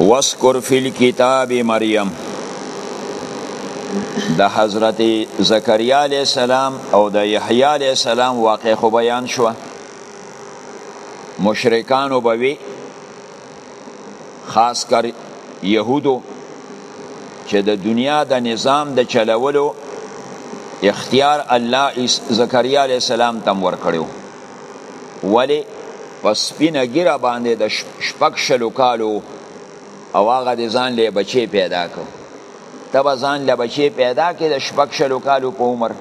وذکر فی الكتاب مریم د حضرت زکریا علی السلام او د یحیی علی السلام واقع خو بیان شو مشرکان وبوي خاص کر يهودو چې د دنیا د نظام د چلولو اختیار الله زکریا علی السلام تم ور کړو ولی په سپینه ګیره باندې د شپږ شلو کالو او هغه د ځان له بچی پیدا کو ته به ځان له بچی پیدا کې د شپږ شلو کالو په عمر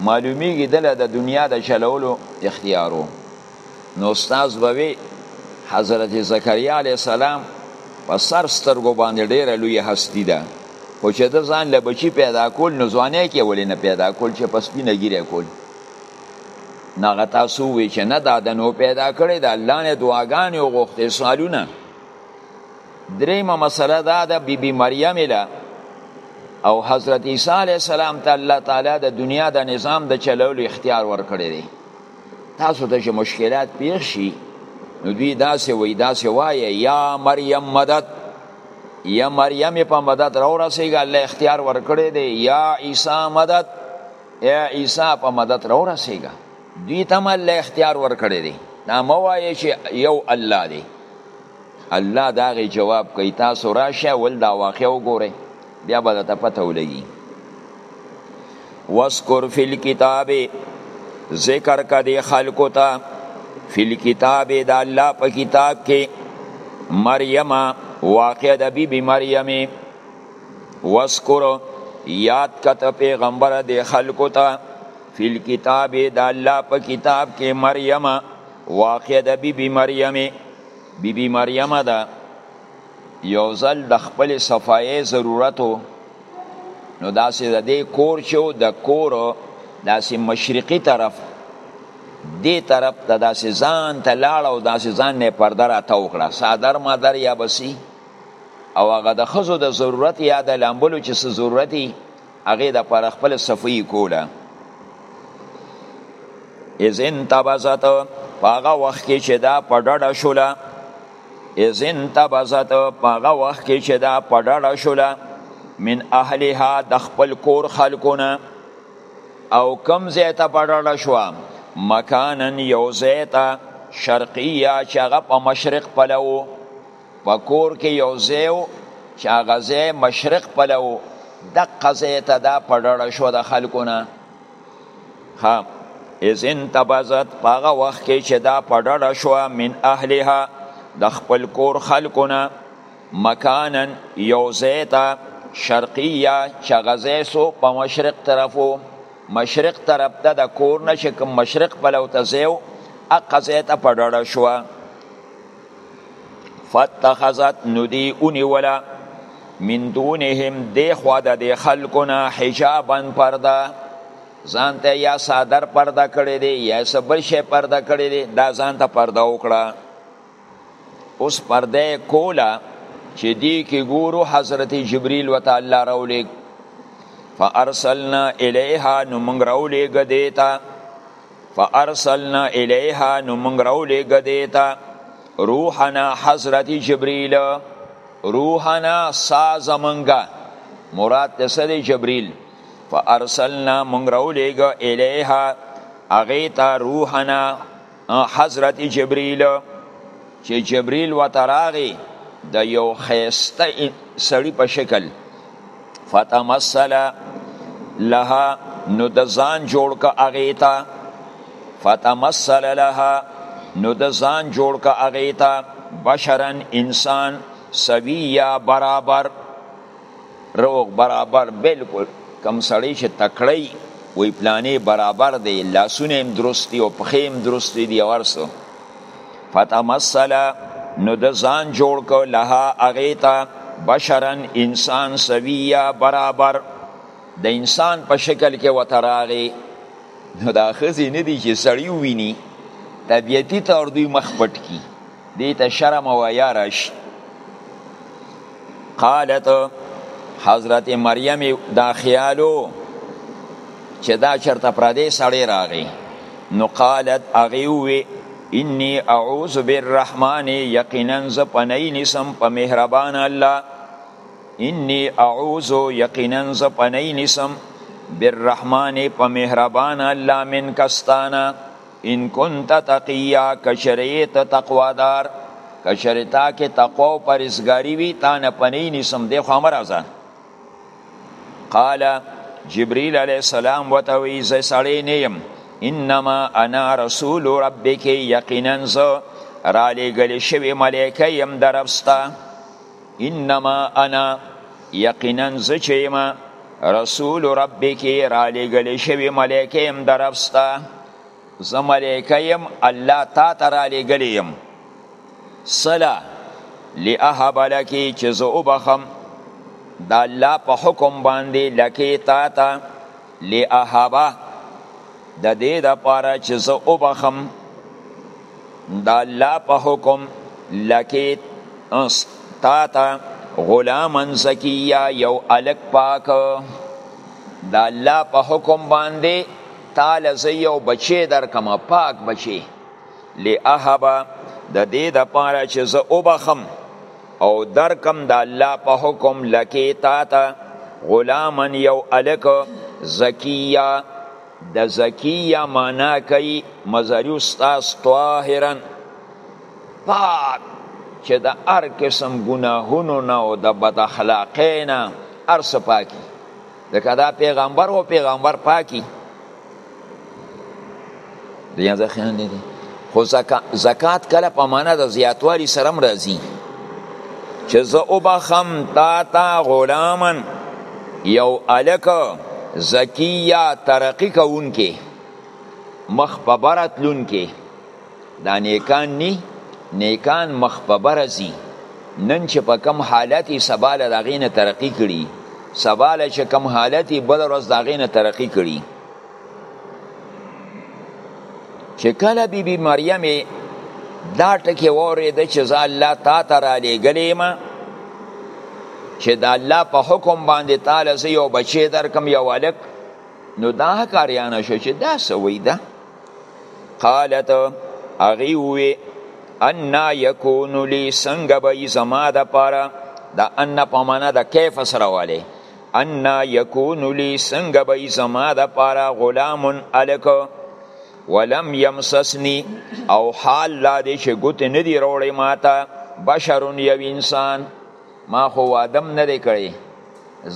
معلومیږي دله د دنیا د چلولو اختیارو نو استاد بوي حضرت زکریا علی السلام په سر سترګو باندې ډیره لوی هستی ده خو چې د ځان له بچی پیدا کول نو ځوانه کې ولې نه پیدا کول چې پس پینه ګیره کول نو هغه تاسو وی چې نه دا د نو پیدا کړی د الله نه دعاګانې وغوښتې سوالونه دریمه مسله دا ده بی بی مریم له او حضرت عیسی علی السلام ته الله تعالی د دنیا د نظام د چلولو اختیار ورکړی دی تاسو ته چې مشکلات پیښ شي نو دوی داسې وای داسې وایه یا مریم مدد یا مریم په مدد راورسېږه الله اختیار ورکړی دی یا عیسی مدد اے عیسی په مدد را ورسېږه دوی ته هم الله اختیار ورکړی دی دا مه وایې چې یو الله دی الله د هغې جواب کوي تاسو راشه ول دا واقع وګورئ بیا به درته پته ولګي واذکر فی الکتاب ذکر که دې خلکو ته فی الکتاب د الله په کتاب کې مریم واقع د بیبي بی مریم وذکر یاد کته پیغمبر د خلکو ته فی الكتاب د الله په کتاب کې مریم واقع د بی بی مریم بی بی مریم دا یو ځل د خپل صفایې ضرورتو نو داسې د دې کور چې د کور داسې مشرقي طرف دې طرف ته داسې ځان ته لاړ او داسې ځان نه پرده راته وکړه صادر مادر یا بسی او هغه د خزو د ضرورت یا د لامبلو چې څه ضرورت یې هغې دپاره خپله صفحه یې کوله اذ انتبذت په هغه وخت کې چې دا په ډډه شوله اذ انتبذت په هغه وخت کې چې دا په ډډه شوله من اهلها د خپل کور خلکونه او کم ځای ته په ډډه شوه مکانن یو ځای ته شرقیه چې هغه په مشرق پلو په کور کې یو ځای و چې هغه ځای مشرق پله و دقه ځای ته دا په ډډه شو د خلکو نه ها اذ انتبذت په هغه وخت کې چې دا په ډډه شوه من اهلها د خپل کور خلکو نه مکانا یو ځای ته شرقیه چې هغه ځای سو په مشرق طرف و مشرق طرف ته د کور نه چې کوم مشرق پلو ته ځای و هغه ځای ته په ډډه شوه فتخذت ندی اونی ولا من دونهم دی خوا د دی خلقنا حجابا پرده ځانته یا صادر پرده کړی دی یا سبل شی پرده کړی دی دا ځانته پرده وکړه اوس پرده کولا چې دی کې ګورو حضرت جبريل وتعالى راولې فارسلنا الیها نو موږ راولې غدیتا فارسلنا الیها نو موږ راولېږه دې ته روحنا حضرت جبریل روحنا سا زمونږه مراد د سر جبریل فارسلنا موږ راولېږه الیها هغې ته روحنا حضرت جبریل چې جبریل ورته راغی د یو ښایسته سړي په شکل فتمثل لها نو د ځان جوړ ک اغیتا فتمثل لها نو د ځان جوړ ک اغیتا بشرن انسان سویا برابر روغ برابر بالکل کم سړی چې تکړی وی پلانې برابر دی لاسونه هم درستی او پخې هم درستی دی ورسو فتمثل نو د ځان جوړ کو لها اغیتا بشرن انسان سویا برابر د انسان په شکل کې وتراغي نو دا خزي نه دي چې سړی ویني طبيعتي تور دوی مخ پټ کی دې ته شرم او حیا راشي قالت حضرت مریم دا خیالو چې دا چرته پردې سړی راغی نو قالت هغې ووی انی اعوذ بالرحمن یقینا زه پنۍ نیسم په مهربان الله انی اعوذ یقینا زه پنۍ نیسم بالرحمن په مهربان الله من کستانه ان كنت تقيا کشرې ته تقوا دار کشرې تا کې تقوا او پرېزګاری وي تا نه پنی نیسم دی خو امر ازان قال جبريل عليه السلام وتوي زه سړی نه يم انما انا رسول ربك یقینا زه را لېږل شوی ملایکه یم درفستا انما انا یقینا زه چې یم رسول ربک را لېږلی شوی ملایکه یم د رب ستا زه ملایکه یم الله تا ته را لېږلی یم صلا لأهب لکی چې زه وبخم د الله په حکم باندې لکې تا ته لأهبه د دې دپاره چې زه وبخم د الله په حکم لکیت تا ته غلاما زکیه یو الک پاک د الله په حکم باندې تاله زه یو بچی درکم پاک بچی لأهبا د دې د پاره چې زه وبخم او درکم د الله په حکم لکه تا ته غلامن یو الک زکیه د زکیه معنا کوي مظهری استاذ طاهرا پاک چې د هر قسم ګناهونو نه او د بد اخلاقۍ نه هر څه پاکي ځکه دا پیغمبر او پیغمبر پاکي دیا ځخیان دي خو زکات کله په معنا د زیاتوالي سره هم راځي چې زه وبخم تا تا غلامن یو الک زکیه ترقی کوونکې مخ په برت لونکې دا نیکان نی نیکان مخ په برزي نن چې په کم حالتي سباله د غینه ترقی کړي سباله چې کم حالتي بل ورځ د غینه ترقی کړي چې کله بی بی مریم دا ټکی وریده چې زه الله تا ته را لېږلی ما چې د الله په حکم باندې تعالی زه یو بچی درکم یو هلک نو دا کاریانه شو چې دا څه وایي ده قالت هغې ووې انا یکون لی څنګه به یي زما دپاره د ان په معنا د کیف سره والی انا یکون لی څنګه به زما د پاره غلام الک ولم یمسسنی او حال لا دې چې ګوت نه دی روړې ماته بشر یو انسان ما خو وادم نه دی کړی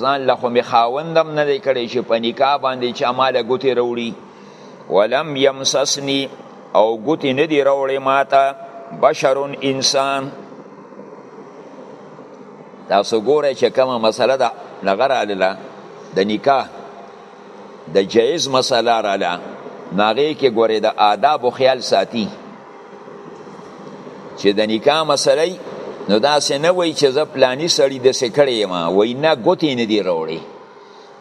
ځان له خو می خاوندم نه دی کړی چې په نکاح باندې چې مال ګوت روړي ولم یمسسنی او ګوت نه دی روړې ماته بشر انسان تاسو ګورئ چې کومه مسله ده هغه راغله د نکاح د جایز مسله راغله نو هغې کې ګورئ د آدابو خیال ساتي چې د نکاح مسله نو داسې نه وایي چې زه پلاني سړي داسې کړی یم وایي نه ګوتې نه دي راوړې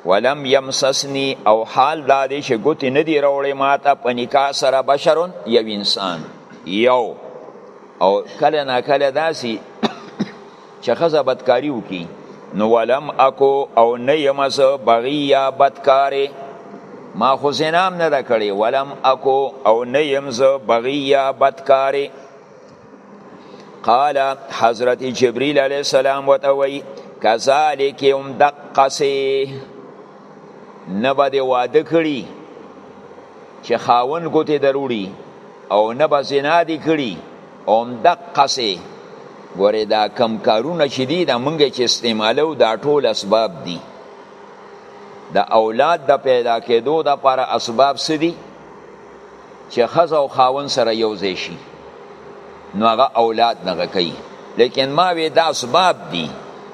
ولم یمسسنی او حال دا دی چې ګوتې نه دي راوړې ما ته په نکاح سره بشرون یو انسان یو او کله نا کله داسي چې خزه بدکاری وکي نو ولم اکو او نه یم زه بغیا بدکاره ما خو زنام نه ده کړې ولم اکو او نه یم زه بغیا بدکاره قال حضرت جبريل عليه السلام وتوي كذلك هم دقسي نه به دې واده کړي چې خاون ګوتې دروړي او نه به زنا دې کړي او همدقسې ګورې دا کم کارونه چې دي دا مونږ چې استعمالو دا ټول اسباب دي د اولاد د پیدا کېدو دپاره اسباب څه دي؟ چې خزه او خاون سره یو ځای شي نو هغه اولاد نه کوي لیکن ما وی دا اسباب دي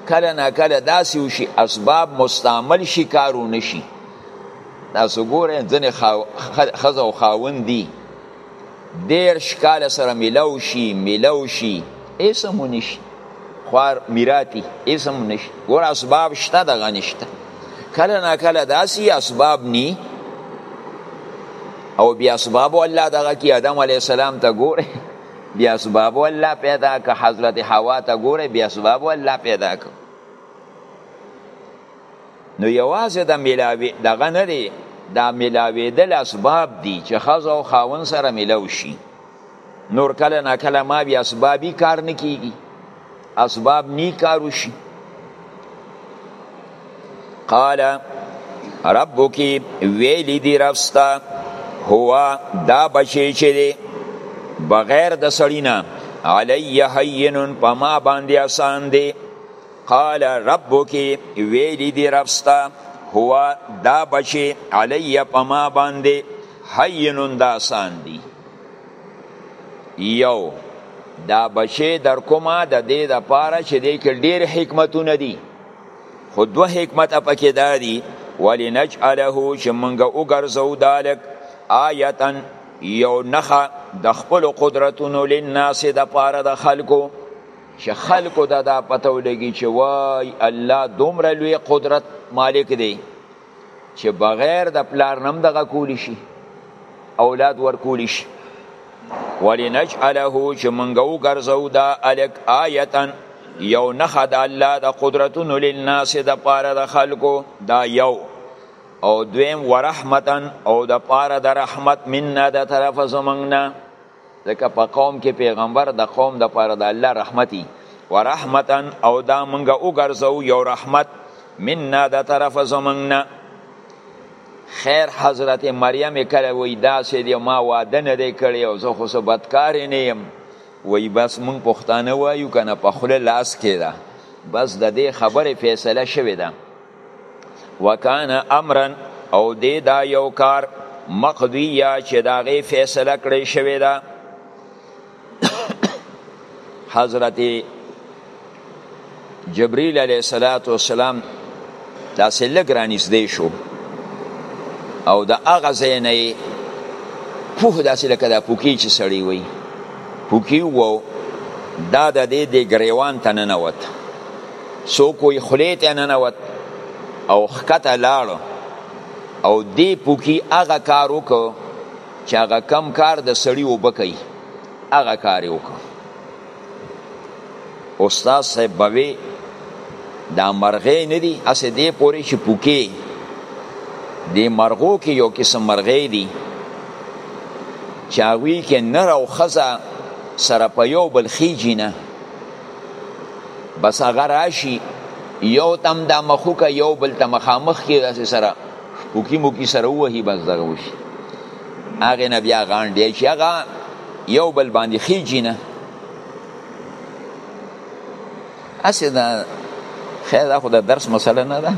کله نه کله داسې وشي اسباب مستعمل شي کارو نشي تاسو ګورئ ځنې خزه او خاون دي دیر شکال سره ملو شي ملو شي ایسمو نشي خوار میراتی اسم نشته ګور اسباب شته دغه نشته کله نا کله داسې اسباب نی او بیا اسباب الله دغه کی آدم علی السلام ته ګوره بیا اسباب الله پیدا که حضرت حوا ته ګوره بیا اسباب الله پیدا که نو یوازې د ملاوی دغه نه دی دا ملاویدل اسباب دي چې خزه او خاون سره ملو شي نور کله نا کله ما بیا اسبابي کار نه کیږي اسباب نی کار وشي قال ربک ویلی دی رستا هو دا بچی چې دی بغیر د سړینا علی هین پما باندې آسان دی قال ربک ویلی دی رستا هو دا بچی علی پما باندې هین دا آسان دی یو دا بچی در کومه د دې د پاره چې دې کې ډېر حکمتونه دي خو دوه حکمت پکې دا دي ولنجعله چې مونږ وګرځو دالک آیتا یو نخه د خپل قدرتونو لناس د پاره د خلکو چې خلکو دا دا پته ولګي چې وای الله دومره لوی قدرت مالک دی چې بغیر د پلار نم دغه کولی شي اولاد ورکولی شي ولنجعله چې مونږ وګرځو دا الک آیتا یو نخه د الله د قدرتونو للناس د پاره د خلکو دا یو او دویم ورحمتا او د پاره د رحمت مننا د طرف زمنګنا ځکه په قوم کې پیغمبر د قوم د پاره د الله رحمتي ورحمتا او دا مونږه وګرځو یو رحمت مننا د طرف زمنګنا خیر حضرت مریم کله وی دا سې دی ما واده نه دی کړی او زه خو بدکار نه یم وی بس مونږ پښتانه وایو کنه په خله لاس کې ده بس د دې خبره فیصله شوې ده وکانه امرا او دی دا یو کار مقضیه چې دا غي فیصله کړی شوی دا حضرت جبرئیل علیه السلام دا سلګ رانږدې شو او د هغه ځای نه یې پوه داسې لکه دا پوکي چې سړی وي پوکي وو دا د دې د ګریوان ته ننوت څوک وي خلی ته ننوت او خکته لاړ او دی پوکی هغه کار وکړ چې هغه کم کار د سړی وبکي هغه کار وکړ استاد صاحب بوي دا مرغې نه دي اسه دې پوري چې پوکي دې مرغو کې یو قسم مرغې دي چاوی کې نر او خزه سره په یو بل خېجی نه بس هغه راشي یو تم دا مخوکه یو بل ته مخامخ کې داسې سره پوکی موکی سره وهي بس دغه وشي هغه نه بیا غان دی چې هغه یو بل باندې خیجی نه اسې دا خیر دا خو د درس مسله نه ده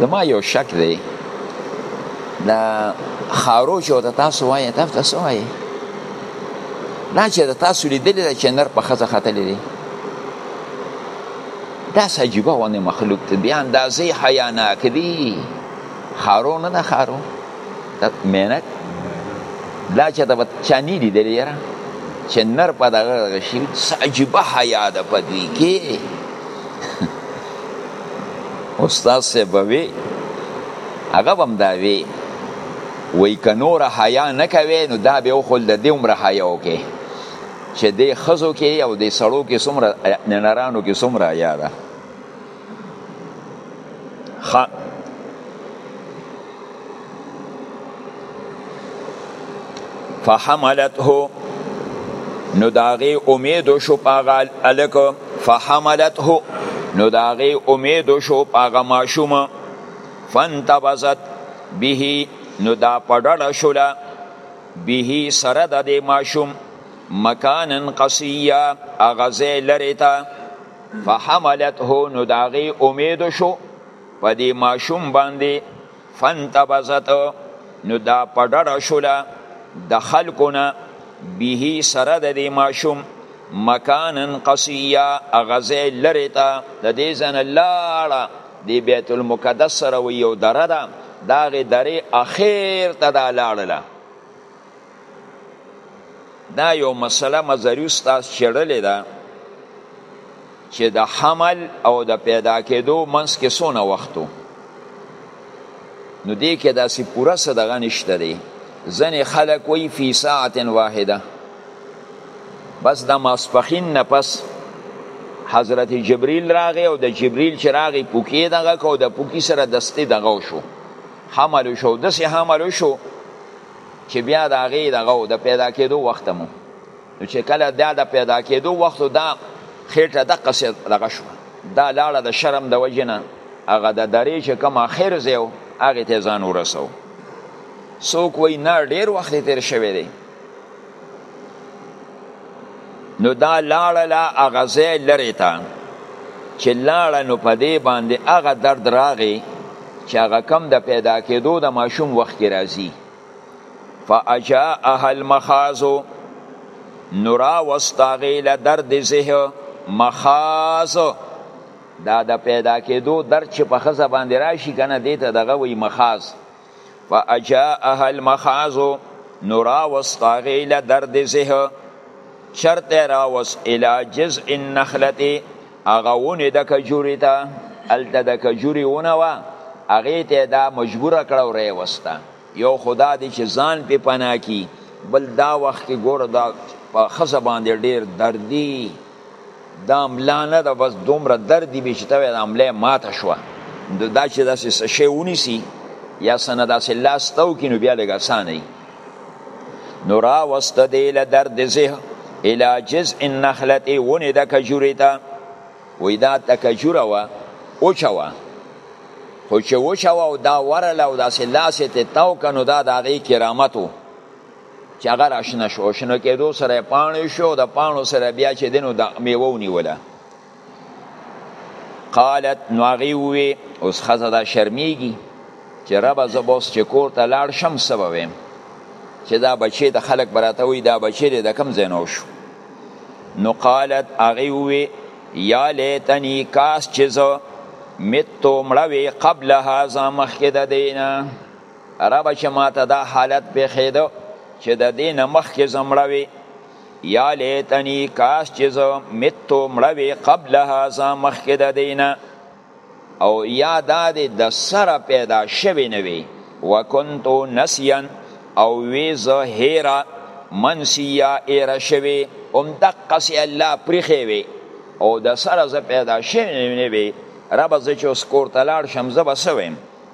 زما یو شک دی دا خاروچ او تاسو وایې تاسو وایې دا چې د تاسو لیدلی ده چې نر په ښځه ختلی دی داسې عجیبه غوندې مخلوق دی بیا اندازې حیاناک دی خارو نه ده خارو دا مینک دا چې د چا نه لیدلی یاره چې نر په دغه شي عجیبه حیا ده په دوی کې استاد صاحب وی هغه هم دا وی وای که نور حیا نه کوي نو دا به خو د دې عمر حیا وکي چې د خزو کې او د سړو کې څومره ننرانو کې څومره حیا ده خ فحملته نو داغه امید شو پاغه الک فحملته نو داغه امید شو پاغه ماشومه فانتبذت به نو دا پډړه شوله به سره د دې ماشوم مکانن قصیه اغزه لري تا فحملته نو داغي امید شو په دې ماشوم باندې فانتبذت نو دا پډړه شوله د خلقونه به سره د دې ماشوم مکانن قصیه اغزه لري تا د دې زن لاړه دی بیت المقدس سره وی یو دره ده دا غي درې اخیر ته دا لاړله دا یو مسله مزری استاد چړلې ده چې د حمل او د پیدا کېدو منځ کې سونه وختو نو دې کې داسې پوره صدغه نشته دی ځنې خلک وی فی ساعت واحده بس د ماسپخین نه پس حضرت جبرئیل راغی او د جبرئیل چې راغی پوکی دغه کو د پوکی سره دستی دغه شو حمل شو دسې حمل شو چې بیا د هغې دغه د پیدا کېدو وخت مو نو چې کله دا د پیدا کېدو وخت دا خېټه د قصې دغه شو دا لاړه د شرم د وجې نه هغه د درې چې کوم اخر ځای و هغې ته ځان ورسو څوک وایي نه ډېر وخت تېر شوی دی نو دا لاړه لا اغزه لری تا چې لاړه نو په دې باندې هغه درد راغی چې هغه کم د پیدا کېدو د ماشوم وخت کې راځي فاجا اهل مخازو نورا واستاغی له درد زه مخاز دا د پیدا کېدو درد چې په خزه باندې راشي کنه دې ته دغه وی مخاز فاجاءها المخاض نو راوست هغې له درد زه چرته راوست الی جزء النخلتې هغه ونې د کجوري ته هلته د کجوري ونه وه هغې ته دا مجبوره کړه او راوسته یو خدا دی چې ځان پې پناه کی بل دا وخت کې ګوره دا په ښځه باندې ډېر دردي دا ملا نه ده بس دومره درد دی چې ته دا ملا ماته شوه نو دا چې داسې څه شی ونیسي یا څه نه داسې لاس ته وکړي نو بیا لږ اسانه وي نو راوسته دی له درد زه الی جزء النخلة ونې د کجورې ته وایي دا د کجوره وه وچه وه خو چې وچه وه او دا ورله او داسې لاس یې ته تاو که نو دا د هغې کرامت و چې هغه راشنه شو شنو کېدو سره پاڼې شو د پاڼو سره بیا چې دینو د میوه ونیوله قالت نو هغې ووې اوس ښځه دا شرمیږي چې ربه زه به اوس چې کور ته لاړ شم څه به ویم چې دا بچی د خلک به راته وایي دا بچی دی د کوم ځای نه وشو نو قالت هغې ووې یا لیتنی کاس چې زه متو مړه وې قبل هذا مخکې د دی نه ربه چې ماته دا حالت پیښېده چې د دې نه مخکې زه مړه وې یا لیتنی کاش چې زه متو مړه وې قبل هذا مخکې د دې نه او یا دا دې د سره پیدا شوې نه وې وکنتو نسیان او وې زه هیره منسیا ایره شوې هم دقسې الله پریښې وې او د سره زه پیدا شوې نه وې ربه زه چې اوس کور ته لاړ شم زه به څه ویم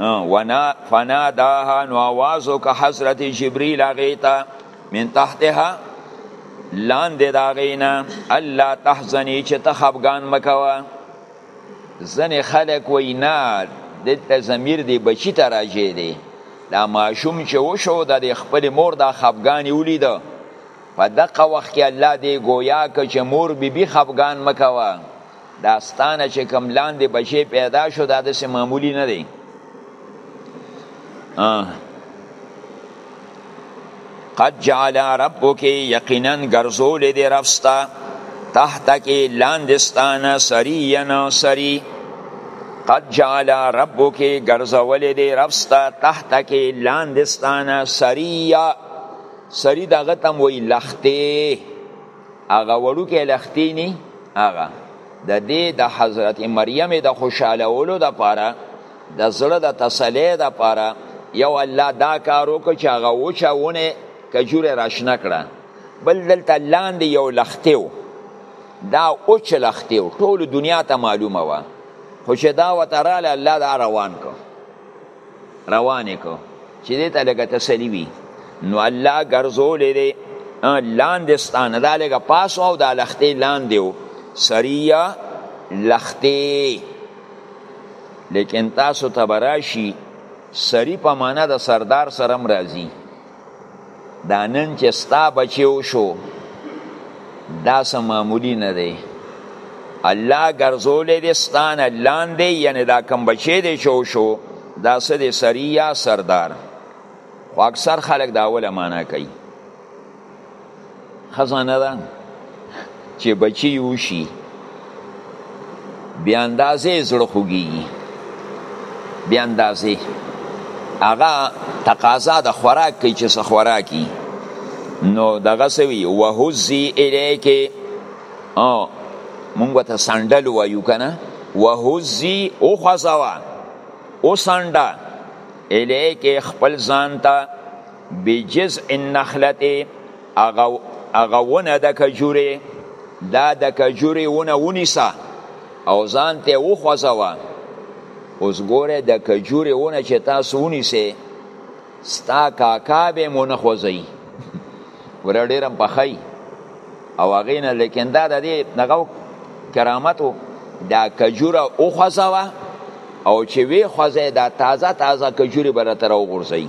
ونا فنا داها نو आवाज وک حضرت جبريل غيتا من تحتها لاندې دا غینا الله تحزنی چې ته خفغان مکوا ځنې خلک وای نه دلته ضمیر دی بچی ته راځي دی دا ماشوم چې وشو د خپل مور د خفګان ولید په دغه وخت کې الله دی گویا که چې مور بی بی خفګان مکوه دا ستانه چې کم لاندې بچی پیدا شو دا داسې معمولی نه دی قد جعل ربک یقینا ګرځول دی رفستا تحت کې لاندې ستانه سرینا سری قد جعل ربک ګرځول دی رفستا تحت کې لاندې ستانه سریا سری دغه تم وی لخته هغه وړوکی لختینی هغه د دې د حضرت مریم د خوشالولو د پاره د زړه د تسلی د پاره یو الله دا کار وکړ چې هغه وچاونه کجوره راشنه کړه بل دلته لاندې یو لختیو دا اوچ لختیو ټول دنیا ته معلومه وه خو چې دا وتراله الله دا روان کړ روان کو چې دې ته لګه تسلی وي نو الله ګرځولې دې لاندې ستانه دا لګه پاسو او دا لختې لاندې و سریه لختې لیکن تاسو ته براشي سری په معنا د سردار سره مرضی دا نن چې ستا بچی وشو دا څه معمولی نه دی الله ګرځولې دې ستانه لاندې یعنی دا کم بچی دی چې وشو دا څه دی سریا سردار خو اکثر خلک دا اوله معنا کوي خزانه ده چې بچي وشي بیا اندازې زړه خوږیږي بیا اندازې هغه تقاضا د خوراک کوي چې څه خوراکي نو دغه سوي وهزي الیکه او مونږ ته سندل وایو کنه وهزي او خزوا او سندا الیکه خپل ځان ته بجزء النخلته اغه اغه ونه د کجوره دا د کجوري ونه ونیسه او ځان ته وخوځوه اوس ګوره د کجوري ونه چې تاسو ونیسه ستا کاکا به مو نه خوځي ګوره ډېرم پخی او هغې نه لیکن دا د دې دغه کرامت و دا کجوره وخوځوه او چې وی خوځی دا تازه تازه کجوري به راته راوغورځوي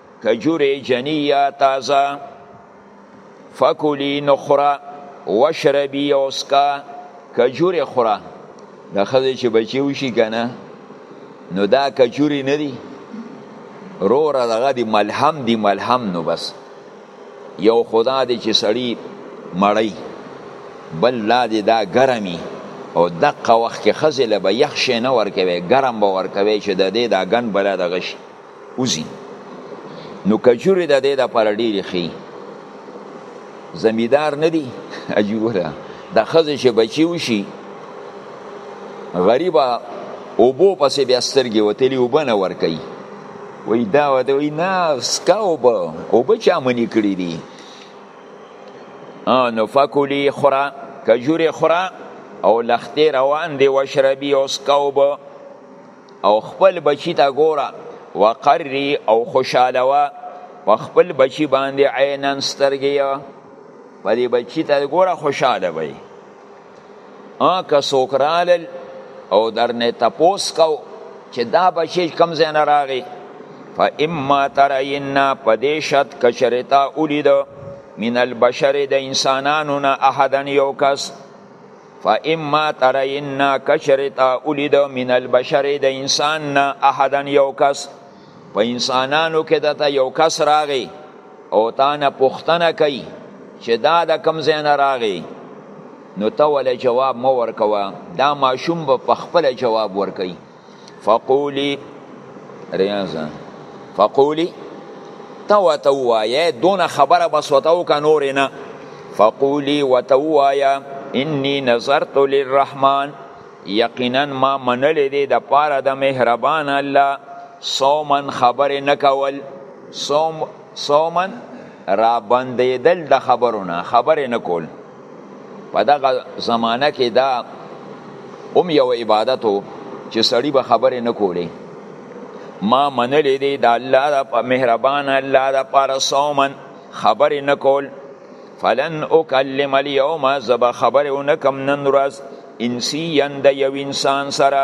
کجوره جنی یا تازه فکلی نخره وشربی اوسکا کجوره خوره د خزه چې بچی وشي کنه نو دا کجوری نه دی رو را دغه دی ملهم دی ملهم نو بس یو خدا دی چې سړی مړی بل لا دی دا ګرمی او دقه وخت کې خزله به یخ شي نه ورکوي ګرم به ورکوي چې د دې دا ګن بلا دغه شي وزي نو کجوري د دې د پر ډېری خي زمیدار نه دی عجیب ده د خزه چې بچي وشي غریبه او بو پسې بیا سترګې وتلی او بنه ور کوي وای دا وته وای نه سکا او بو او بچا منی کړی دی نو فکلی خورا کجوری خورا او لختی روان دی وشربی او سکا او بو او خپل بچی ته ګوره وقری او خوشاله وا په خپل بچی باندې عینن سترګې په دې بچی ته ګوره خوشاله وي ا که سوکرال او درنه تپوس کو چې دا بچی کم زین راغی فاما ترین پدیشت کشرتا اولید من البشر د انسانانو نه احدن یو کس فاما ترین کشرتا اولید من البشر د انسان نه احدا یو کس په انسانانو کې دته یو کس راغی او تا نه پوښتنه کوي چې دا د کم ځای نه راغی نو ته ولې جواب مو ورکوه دا ماشوم به په خپل جواب ورکوي فقولی ریاضه فقولی تا وته وایه دون خبره بس وته وکه نور نه فقولی وته وایه انی نظرت للرحمن یقینا ما منلې دې د پاره د مهربان الله صومن خبر نه کول صوم صومن را باندې دل د خبرونه خبر نه کول په دغه زمانه کې دا هم یو عبادت و چې سړی به خبرې نه کولې ما منلې دی د الله د په مهربان الله د پاره صومن خبرې نه کول فلن اکلم اليوم زب خبرې ونه کم نن ورځ انسیان د یو انسان سره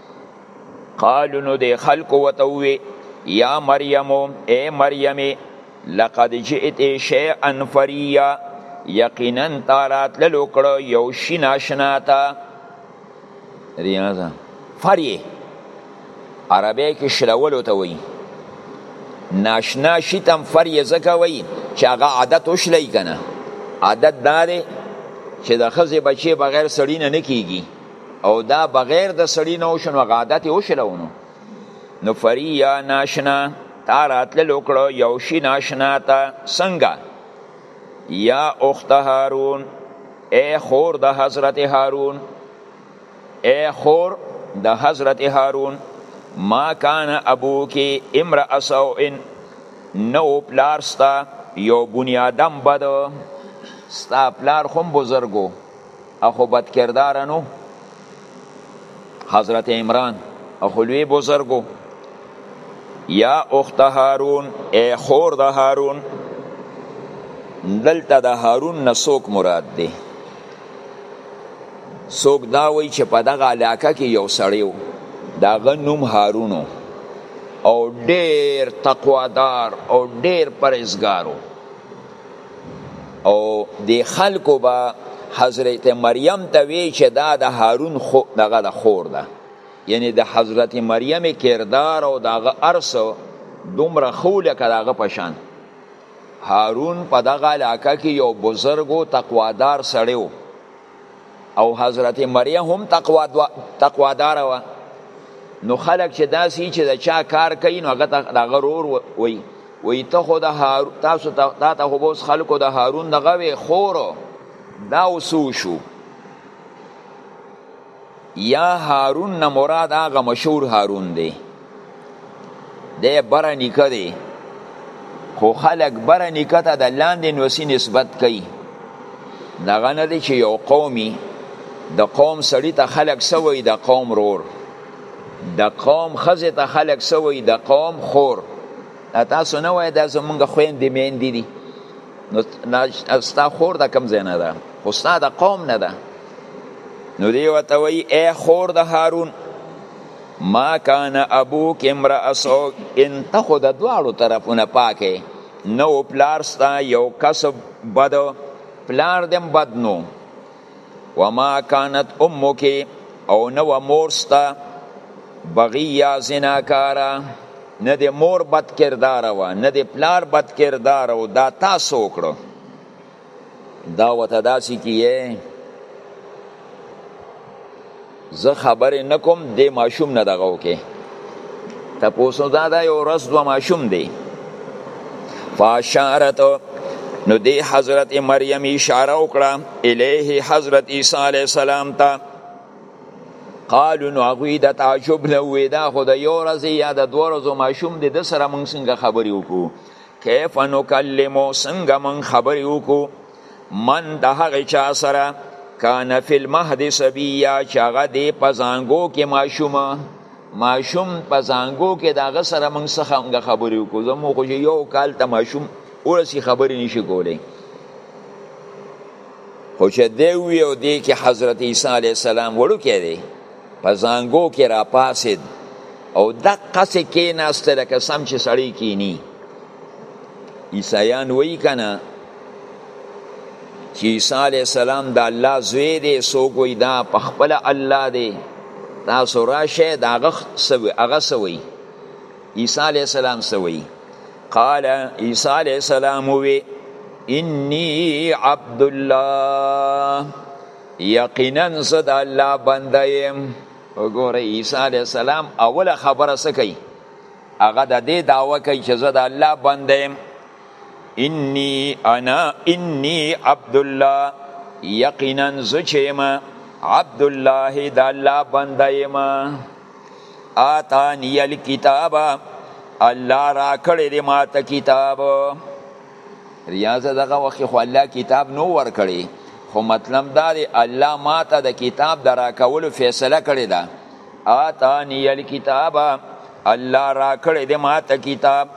قالو نو دی خلق وتوی یا مریم ای مریم لقد جئت شیئا فریا یقینا تارات للو کړو یو شی ناشنا تا ریاضه فری عربی کې شلولو ته وایي ناشنا شي تم فری زکه وایي چې هغه عادت وشلی کنه عادت داره چې د خزې بچي بغیر سړی نه کیږي او دا بغیر د سړی نه وشو نو غادت یې وشلو نو نو فریا ناشنا تا راتلل وکړو یو شي ناشنا ته څنګه یا اخت هارون ای خور د حضرت هارون ای خور د حضرت هارون ما کان ابو کی امرا اسو ان نو پلار ستا یو بنیادم بد ستا پلار خو بزرګو اخو بدکردار نو حضرت عمران اخو لوی بزرګو یا اخت هارون ای خور د هارون دلته د هارون نسوک مراد دی سوک دا وی چې په دغه علاقه کې یو سړیو دا غنوم هارونو او ډیر تقوادار او ډیر پرهیزګارو او د خلکو به حضرت مریم ته وی چې دا د هارون خو دغه د خور ده یعنی د حضرت مریم کردار او دغه ارس دومره خو لکه دغه پشان هارون په دغه علاقه کې یو بزرګ او تقوادار سړی و او حضرت مریم هم تقوا تقوا دار و نو خلک چې داسې چې د چا کار کوي نو هغه د غرور وي وي ته خو د هار تاسو ته ته خو بوس خلکو د هارون دغه وي خور دا وسو شو یا هارون نه مراد هغه مشهور هارون دی دی بره نیکه دی خو خلک بره نیکه ته د لاندې نوسی نسبت کوي دغه نه دی چې یو قومي د قوم سړی ته خلک سوی د قوم رور د قوم خزه ته خلک سوی د قوم خور تاسو نه وای دا زمونږ خويندې میندې دي نو ستا خور د کم ځای نه ده خو ستا د قوم نه ده نو دی وته وی اے خور د هارون ما کان ابوک امرا سو ان ته خود دواړو طرفونه پاکه نو پلار ستا یو کسب بد پلار دم بد نو وما کانت امک او نو مور ستا بغیا زناکارا نه د مور بد کردار و نه د پلار بد کردار او دا تاسو کړو دا وته داسې کیه زه خبرې نکوم د ماشوم نه دغه وکې تاسو دا دا یو ورځ دوه ماشوم دی فاشارت نو دی حضرت مریم اشاره وکړه الیه حضرت عیسی علی السلام ته قالو نو هغوی د تعجب نه وې دا خو د یو ورځې یا د دوه ورځو ماشوم دی د سره موږ څنګه خبرې وکړو کیف نکلمو څنګه من خبرې وکړو من د هغې چا سره کان فی المهد صبیه چې هغه دی په زانګو کې ماشوم ماشوم په زانګو کې د هغه سره موږ څخه موږ خبرې وکړو زموږ خو یو کال ته ماشوم ورسې خبرې نشي کولی خو چې دی وی او دی کې حضرت عیسی علیه السلام وړوکی دی په زانګو کې را پاسید او دقه سې کې ناست لکه سم چې سړی کینی عیسایان وی کنه چې عیسی علی السلام د الله زوی دی سو کوی دا په خپل الله دی تاسو راشه دا غخ سوی هغه سوی عیسی علی السلام سوی قال عیسی علی السلام وی انی عبد الله یقینا زه د الله بنده یم وګوره عیسی علی السلام اوله خبره څه کوي هغه د دې داوا کوي چې زه د الله بنده یم انی انا انی عبد الله یقینا زه چې یم عبد الله د الله بنده یم آتانی الکتاب الله را کړی دی ما ته کتاب ریاضه دغه وخت خو الله کتاب نو ور کړی خو مطلب دا دی الله ما ته د کتاب د راکولو فیصله کړې ده آتانی الکتاب الله را کړې ده ما ته کتاب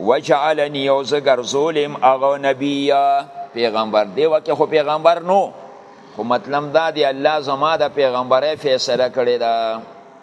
وجعلنی او زه ګرځولم هغه نبی پیغمبر دی وکه خو پیغمبر نو خو مطلب دا دی الله زما د پیغمبرۍ فیصله کړې ده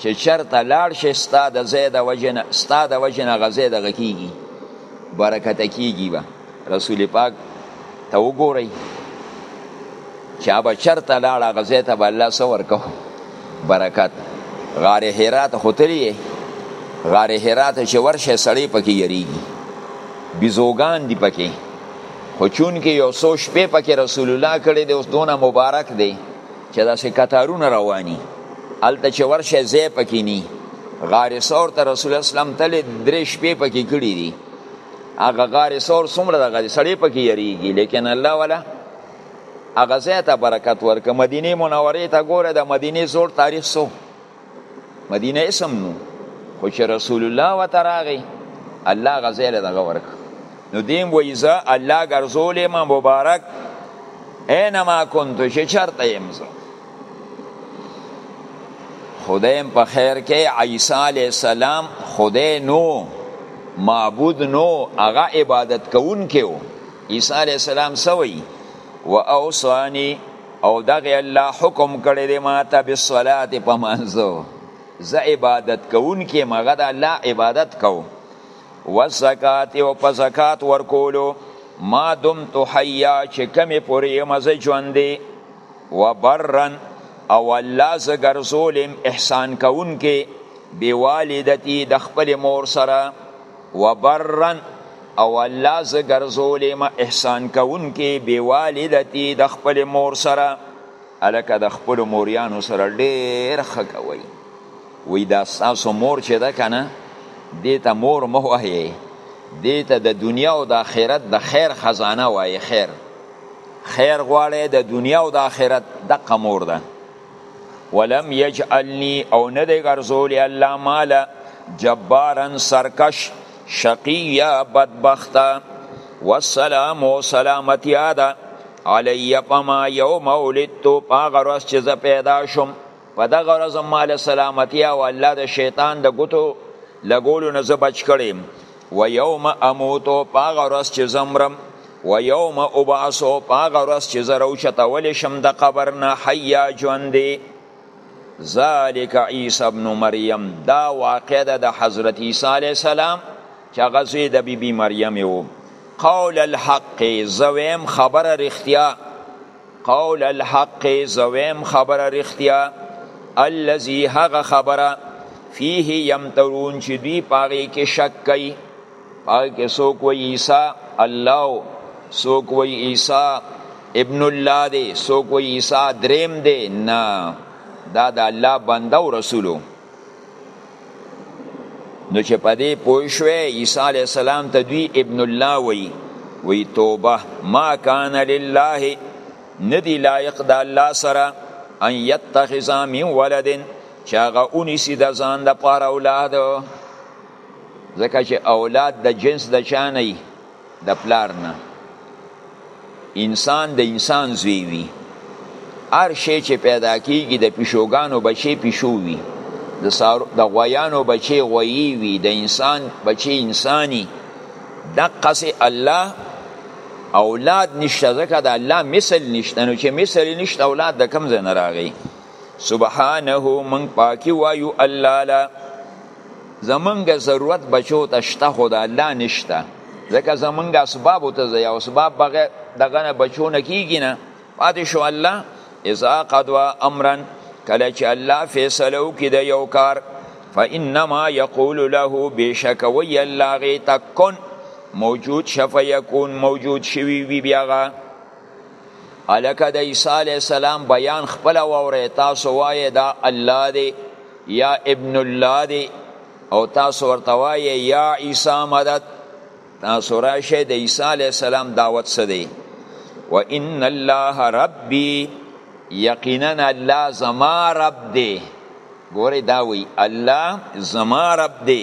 چې چرته لاړ شي ستا د ځای د وجې نه ستا د وجې نه غځې دغه کېږي برکته کېږي به رسول پاک ته وګورئ چې هغه چرته لاړ هغه ځای ته به الله څه ورکو برکت غار حرا ته ختلی غار حرا ته چې ورشه سړی پکې یریږي بیزوګان دی پکې خو چون کې یو څو شپې پکې رسول الله کړی دی اوس دونه مبارک دی چې داسې کتارونه رواني هلته چې ورشه ځای پکې نی غار سور ته رسول اسلام تل درې شپې پکې کړي دي هغه غار سور څومره دغه سړی پکې یریږي لیکن الله ولا هغه ځای ته برکت ورک مدینه منوره ته ګوره د مدینه زور تاریخ سو مدینه اسم نو خو چې رسول الله وته راغی الله غزه له دغه ورک نو دیم وایزه الله ګرځولې ما مبارک اینما کنت چې چرته یم زه خدایم په خیر کې عیسی علی السلام خدای نو معبود نو هغه عبادت کوونکی و عیسی علی السلام سوی و اوصانی او دغه الله حکم کړی دی ماته بالصلاه په منځو زه عبادت کوونکې مغه د الله عبادت کو والزکات او په زکات ورکولو ما دمت حیا چې کمی پورې یم زه ژوندې وبرن او الله زه ګرځولم احسان کوونکې بوالدتی د خپل مور سره وبرن او الله ز ګرځولې ما احسان کوونکې بي والدتي د خپل مور سره الکه د خپل موريانو سره ډېر خکوي وې دا تاسو مور چې ده کنه دې ته مور مو وایي دې ته د دنیا او د آخرت د خیر خزانه وایي خیر خیر غواړي د دنیا او د آخرت دقه مور ده ولم یجعلنی او نه دی ګرځولی الله مالا جبارا سرکش شقیا بدبخته والسلام و سلامتیا ده علی پما یوم ولدتو پاغه ورځ چې زه پیدا شوم په دغه ورځ مال سلامتیا او الله د شیطان د ګوتو لګولو نه زه بچ کړم و یوم اموتو پاغه ورځ چې زمرم و یوم ابعثو پاغه ورځ چې زه راوچتول شم د قبر نه حیا ژوندې ذالک عیسی ابن مریم دا واقع ده د حضرت عیسی علی السلام چې هغه زوی د بیبي بی مریم و قول الحق زویم خبره رښتیا قول الحق زویم خبره رښتیا الذي هغه خبره فيه يمترون چې دوی پاغي کې شک کوي پاغي کې څوک وي عيسى الله څوک وي عيسى ابن الله دی څوک وي عيسى دریم دی نه دا د الله بنده او رسولو نو چې په دې پوه شوې عیسی علی السلام ته دوی ابن الله وی وی توبه ما کان لله ندی لایق د الله سره ان یتخذ من ولد چې هغه اونیسی د ځان د پاره اولاد ځکه چې اولاد د جنس د چا نه د پلار نه انسان د انسان زوی وي هر شی چې پیدا کیږي د پیشوګانو بچي پیشو وي د سار د غویانو بچي غویي وي د انسان بچي انساني دقه سي الله اولاد نشته ځکه د الله مثل نشته نو چې مثل نشته اولاد د کم ځای نه راغی سبحانه من پاکی وایو الله لا زمونږ ضرورت بچو ته شته خو د الله نشته ځکه زمونږ اسباب ته ځي او اسباب بغیر دغه نه بچو نه کیږي نه پاتې شو الله اذا قضا امرا کله چې الله فیصله وکړي د یو کار فانما یقول له بشک وی الله غی تکون موجود شفیکون موجود شوی وی بیاغه الکه د عیسی علی السلام بیان خپل ووره تاسو وایې دا الله دی یا ابن الله دی او تاسو ورته وایې یا عیسی مدد تاسو راشه د عیسی علی السلام دعوت څه دی و ان الله ربی یقینا الله زما رب دی ګوره دا وی الله زما رب دی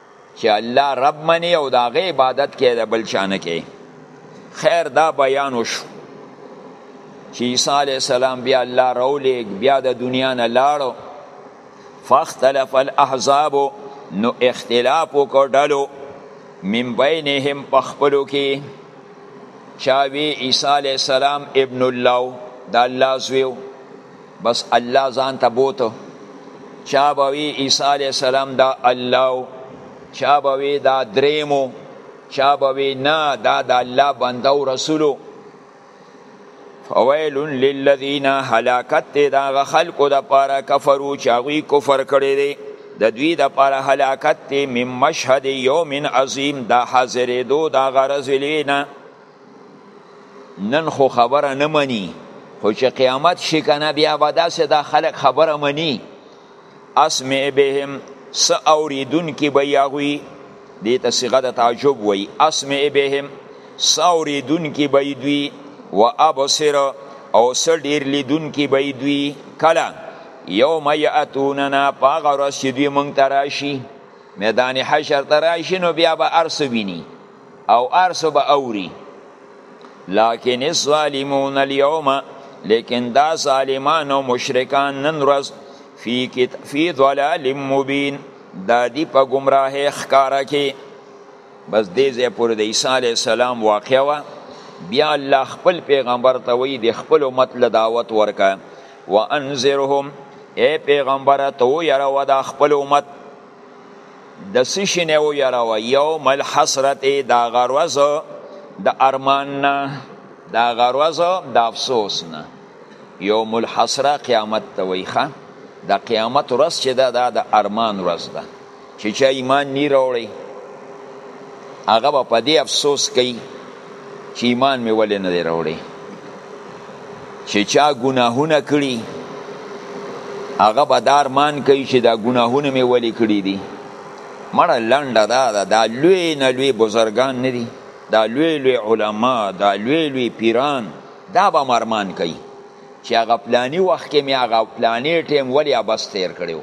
چې الله رب منی او دا غي عبادت کې د بل چانه کې خیر دا بیان وشو چې عیسی علی السلام بیا الله راولېګ بیا د دنیا نه لاړو فاختلف الاحزاب نو اختلاف وکړلو من بینهم پخپلو کې چاوی عیسی علی السلام ابن الله دا الله زویو بس الله ځان ته بوته چا به وی عیسی علی السلام دا الله چا به وی دا دریمو چا به وی نه دا د الله بنده او رسولو فویل للذین هلاکت دی دا خلقو د پاره کفرو چاوی کفر کړی دی د دوی د پاره هلاکت دی مم مشهد یوم عظیم دا حاضرې دو دا غرض لینا نن خو خبره نه مني خو چې قیامت شي کنه بیا به داسې دا خلک خبره مني اسمع بهم س اوریدون کې به یاغوي دې ته صيغه د تعجب وای اسمع بهم س اوریدون کې به دوی و ابصر او س ډیر لیدون کې به دوی کله یوم یاتوننا پاغه ورځ چې دوی مونږ ته راشي میدان حشر ته راشي نو بیا به ارس ویني او ارسو به اوری لكن الظالمون اليوم لیکن دا ظالمان او مشرکان نن ورځ فی کت... فی ضلال مبین دا دی په گمراهی ښکارا کې بس دې ځای پر د عیسی علی السلام واقع وا بیا الله خپل پیغمبر ته وی د خپل امت له دعوت ورکا وانذرهم اے پیغمبر ته یره ودا خپل امت د سشي نه و یاره و یوم الحسرت دا غروز د ارمان نه دا غروز د افسوس نه یوم الحسره قیامت ته وی ښه د قیامت ورځ چې ده دا د ارمان ورځ ده چې چا ایمان نی راوړی هغه به په دې افسوس کوي چې ایمان مې ولې نه دی راوړی چې چا ګناهونه کړي هغه به دا ارمان کوي چې دا ګناهونه مې ولې کړي دي مړه لنډه دا ده دا لوی نه لوی بزرګان نه دي دا لوی لوی علما دا لوی لوی پیران دا به مرمان کوي چې هغه پلانی وخت کې مې هغه پلانی ټیم ولې ابس تیر کړو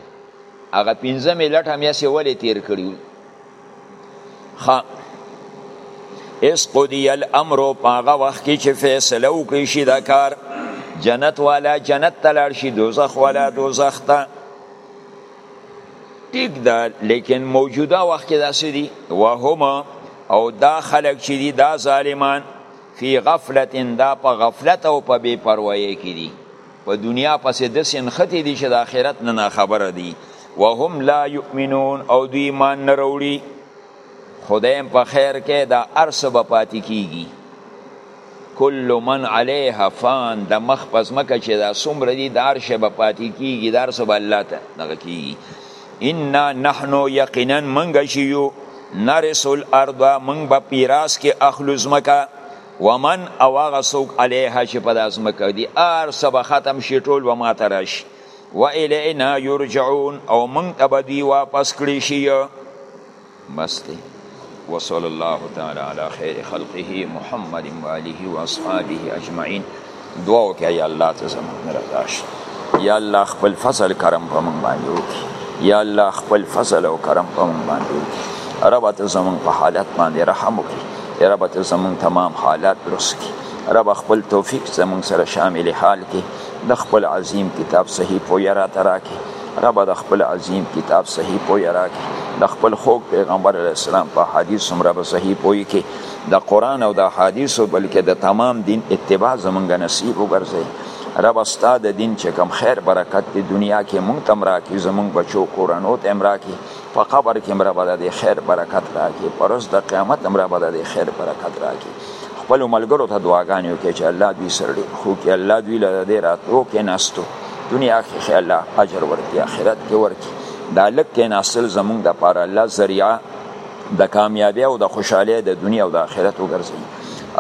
هغه پنځه مې لټه مې سه ولې تیر کړو خا اس قضی الامر په هغه وخت کې چې فیصله وکړي شي دا کار جنت والا جنت ته لاړ شي دوزخ والا دوزخ ته ټیک ده لیکن موجوده وخت کې داسې دي وهما او دا خلک چې دي دا ظالمان فی غفلت دا په غفلت او په بی پروايي کې دي په دنیا پسې داسې نښتې دي چې د آخرت نه ناخبره دي وهم لا یؤمنون او دوی ایمان نه راوړي خدای په خیر کې دا ارس به پاتې کیږي کل من علیها فان د مخ پس مکه چې دا څومره دي د ارش به پاتې کیږي د ارس به الله ته دغه کیږي انا نحنو یقینا منګه شیو نرسل ارض منګ به پیراس کې اخلو زمکه ومن او هغه څوک علیها چې په داس مکه دي ار سبا ختم شي ټول و ما تراش و الینا یرجعون او من تبدی واپس کړی شي بس دی وصلی الله تعالی علی خیر خلقه محمد و آله و اصحابه اجمعین دعا وکړه یا الله ته زموږ رضا شي یا الله خپل فضل کرم په موږ باندې وکړي یا الله خپل فضل او کرم په موږ باندې وکړي رب ته زموږ په حالت باندې رحم وکړي رب ته زموږ تمام حالات درست کړي رب خپل توفیق زموږ سره شامل حال کې د خپل عظیم کتاب صحیح پویا را تراکي رب د خپل عظیم کتاب صحیح پویا راکي د خپل خوږ پیغمبر علی السلام په حدیث هم رب صحیح پوي کې د قرآن او د حدیثو بلکې د تمام دین اتباع زمونږ نصیب وګرځي رب ستا د دین چې کوم خیر برکت دی دنیا کې مونږ تم راکې زمونږ بچو کورنو ته هم راکې په قبر کې هم رب د خیر برکت راکې په ورځ د قیامت هم رب د خیر برکت راکې خپل ملګرو ته دعاګانې وکړي چې الله دوی سره ډېر ښو کړي الله دوی له دې راتلو کېناستو دنیا کې الله اجر ورکړي آخرت کې ورکړي دا لږ کېناستل زمونږ دپاره الله ذریعه د کامیابی او د خوشحالی د دنیا او د آخرت وګرځي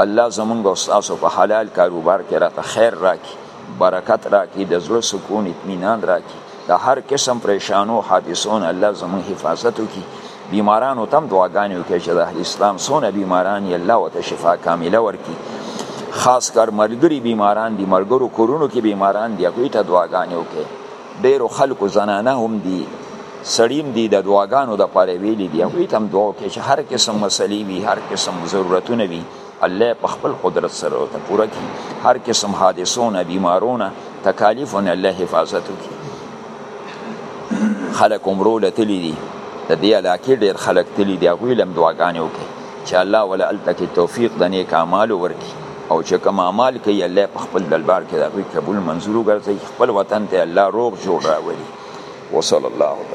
الله زمونږ او تاسو په حلال کاروبار کې راته خیر راکړي برکت راکړي د زړه سکون اطمینان راکړي د هر قسم پریشانو حادثون الله زمونږ حفاظت وکړي بیمارانو تم دعاګانې وکړي چې د اهل اسلام څونه بیماران یې الله ورته شفا کامله ورکړي خاص کر ملګري بیماران دي ملګرو کورونو کې بیماران دي هغوی ته دعاګانې وکړي ډېرو خلکو زنانه هم دي سړیم دی د دعاګانو د پاره ویلي دی او تم دعا کې چې هر قسم مسلې وي هر قسم ضرورتونه وي الله په خپل قدرت سره ته پوره کی هر قسم حادثونه بیمارونه تکالیفونه الله حفاظت وکړي خلک عمرو لتلی دي د دې علاقې ډېر خلک تللی دي هغوی لم دعاګانې وکړي چې الله ولا الته کې توفیق د نیک اعمالو ورکړي او چې کوم اعمال کوي الله په خپل دلبار کې د هغوی قبول منظور وګرځي خپل وطن ته الله روغ جوړ راولي وصلی الله تعالی